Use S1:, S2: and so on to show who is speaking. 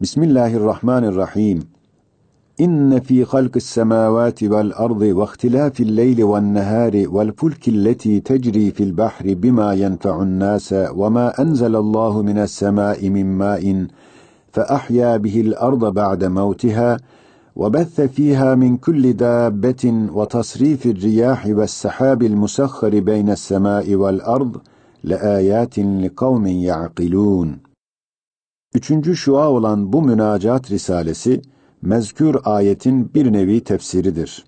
S1: بسم الله الرحمن الرحيم إن في خلق السماوات والأرض واختلاف الليل والنهار والفلك التي تجري في البحر بما ينفع الناس وما أنزل الله من السماء من ماء فأحيا به الأرض بعد موتها وبث فيها من كل دابة وتصريف الرياح والسحاب المسخر بين السماء والأرض لآيات لقوم يعقلون Üçüncü şua olan bu münacat risalesi, mezkür ayetin bir nevi tefsiridir.